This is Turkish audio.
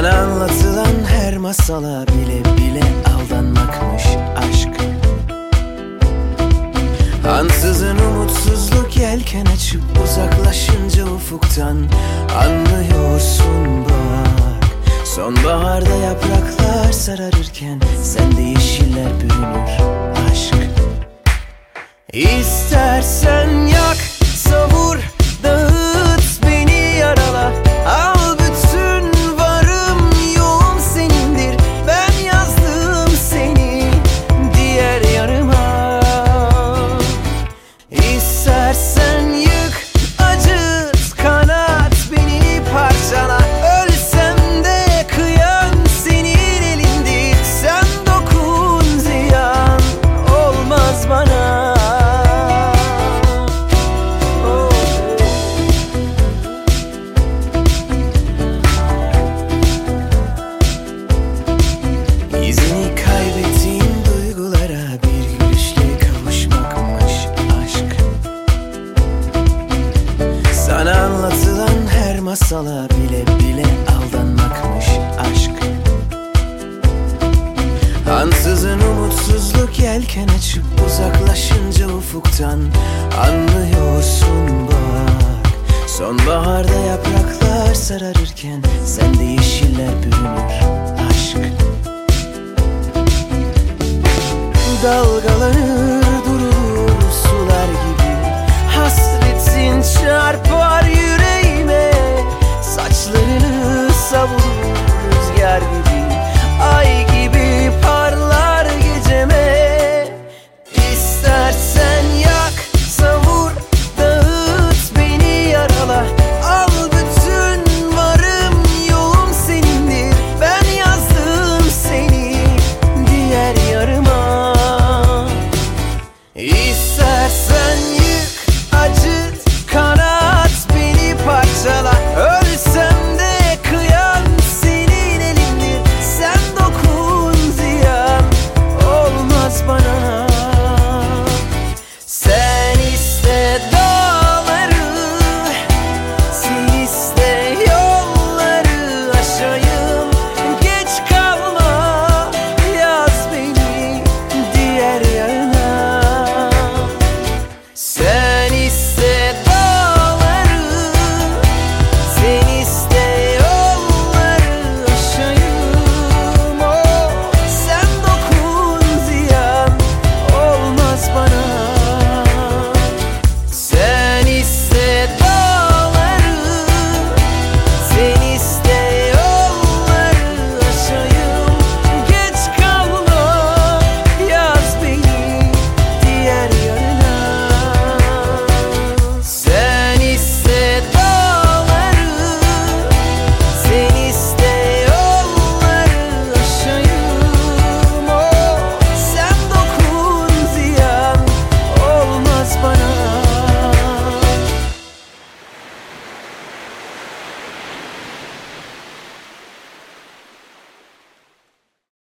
Sana anlatılan her masala bile bile aldanmakmış aşk. Ansızın umutsuzluk yelken açıp uzaklaşınca ufuktan Anlıyorsun bak. Sonbaharda yapraklar sararırken Sende yeşiller bürünür aşk. İstersen Anlatılan her masala bile bile aldanmakmış aşk. Ansızın umutsuzluk yelken açıp uzaklaşınca ufuktan Anlıyorsun bak. Sonbaharda yapraklar sararırken Sende yeşiller bürünür